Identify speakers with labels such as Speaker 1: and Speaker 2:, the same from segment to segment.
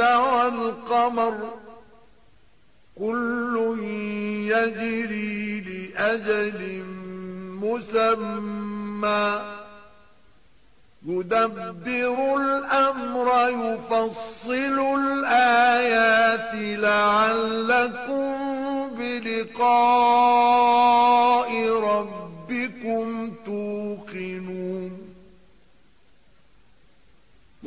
Speaker 1: والقمر كل يجري لأجل مسمى. يدبر الأمر يفصل الآيات لعلكم بلقاء ربكم توقنون.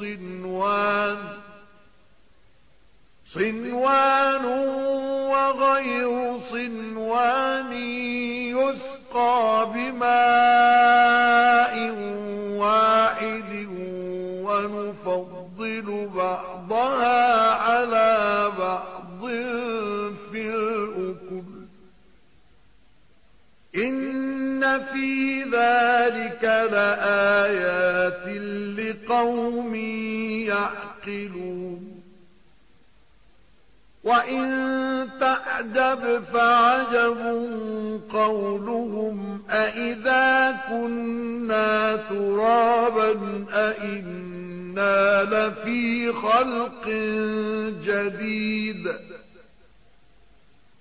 Speaker 1: صنوان صنوان وغير صنوان يسقى بماء واحد ونفضل بعضها على بعض في الأكل. إن في ذلك لآيات لقوم يعقلون. وإن تعجب فعجب قولهم أئذا كنا ترابا أئنا لفي خلق جديد.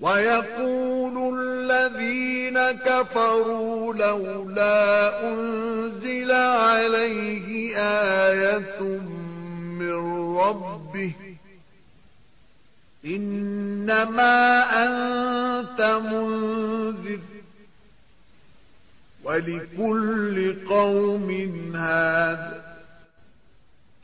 Speaker 1: ويقول الذين كفروا لولا أنزل عليه آية من ربه إنما أنت منذر ولكل قوم هاد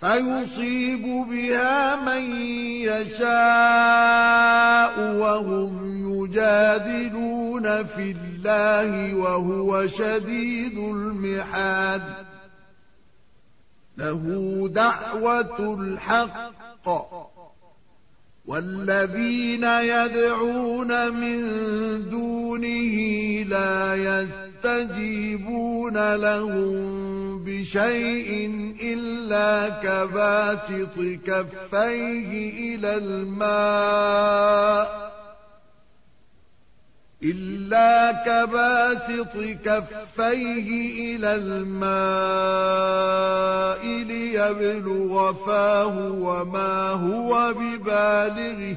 Speaker 1: فيصيب بها من يشاء وهم يجادلون في الله وهو شديد المحاد له دعوة الحق. والذين يدعون من دونه لا يستجيبون لهم بشيء إلا كباسط كفيه إلى الماء إلا كباسط كفيه إلى الماء ليبلغ فاه وما هو ببالغه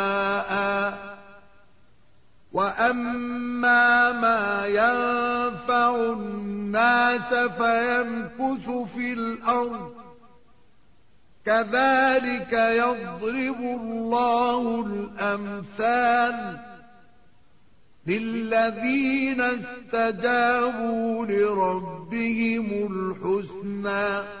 Speaker 1: وأما ما ينفع الناس فيمكث في الأرض كذلك يضرب الله الأمثال للذين استجابوا لربهم الحسنى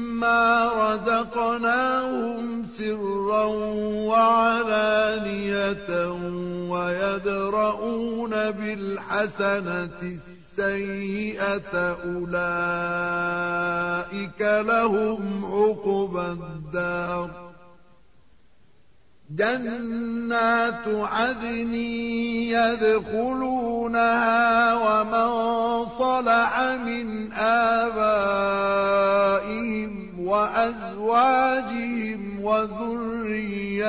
Speaker 1: رزقناهم سرا وعلانية ويدرؤون بالحسنة السيئة أولئك لهم عقبى الدار جنات عدن يدخلونها ومن صلح من آبائهم وأزواجهم وذرياتهم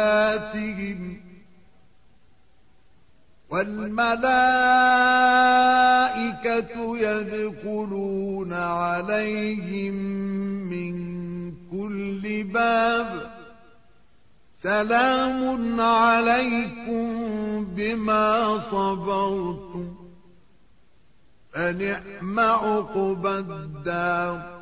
Speaker 1: والملائكة يدخلون عليهم من كل باب سلام عليكم بما صبرتم فنعم عقبى الدار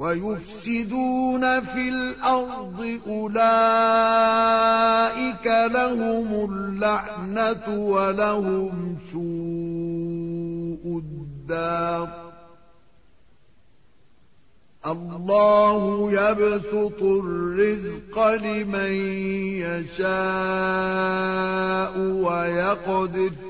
Speaker 1: ويفسدون في الأرض أولئك لهم اللعنة ولهم سوء الدار. الله يبسط الرزق لمن يشاء ويقدر.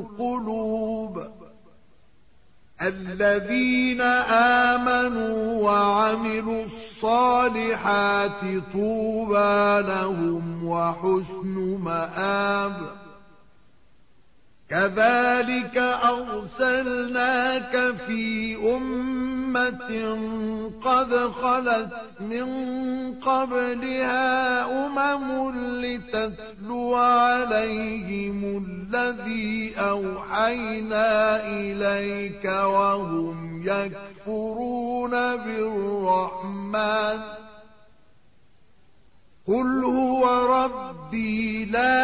Speaker 1: القلوب الذين آمنوا وعملوا الصالحات طوبى لهم وحسن مآب. كذلك أرسلناك في أمة قد خلت من قبلها أمم لتتلو عليهم الذي أوحينا إليك وهم يكفرون بالرحمن. قل هو ربي لا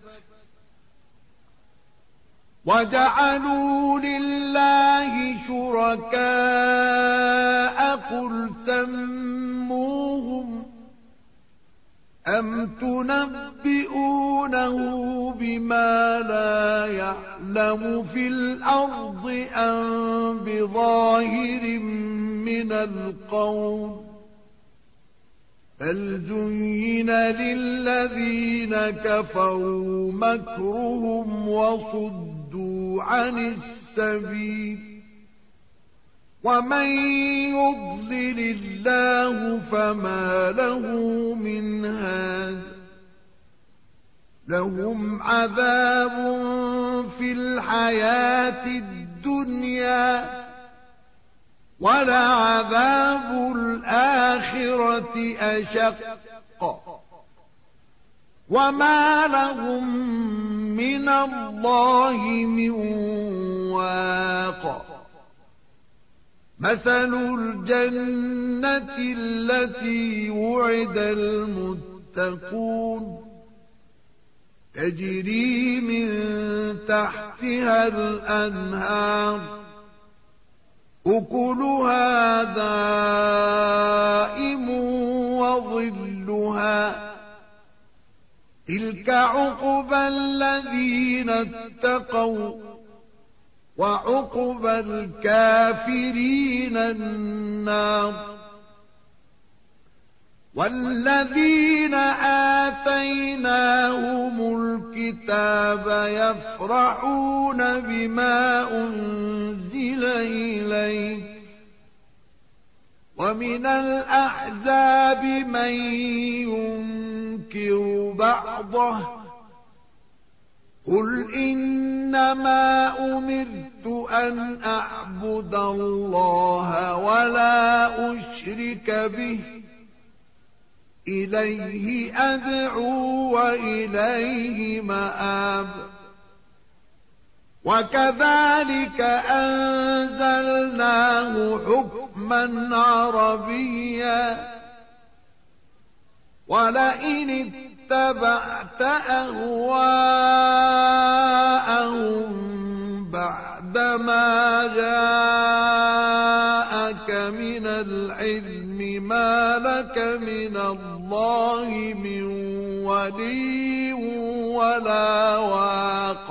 Speaker 1: وجعلوا لله شركاء قل سموهم أم تنبئونه بما لا يعلم في الأرض أم بظاهر من القول بل زين للذين كفروا مكرهم وصدوا عن السبيل ومن يضلل الله فما له من هاد لهم عذاب في الحياة الدنيا ولعذاب الآخرة أشق وما لهم من الله من واق. مثل الجنة التي وعد المتقون. تجري من تحتها الأنهار. أكلها دائم وظلها. تلك عقبى الذين اتقوا وعقبى الكافرين النار والذين آتيناهم الكتاب يفرحون بما أنزل إليك ومن الأحزاب من ينكر بعضه. قل إنما أمرت أن أعبد الله ولا أشرك به. إليه أدعو وإليه مآب. وكذلك أنزلناه حكما عربيا. ولئن اتبعت أهواءهم بعدما جاءك من العلم ما لك من الله من ولي ولا واق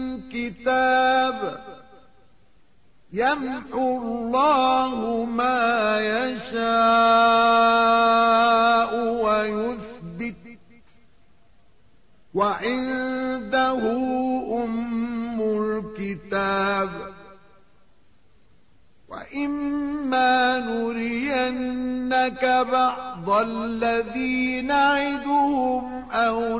Speaker 1: كتاب يمحو الله ما يشاء ويثبت وعنده أم الكتاب. وإما نرينك بعض الذي نعدهم أو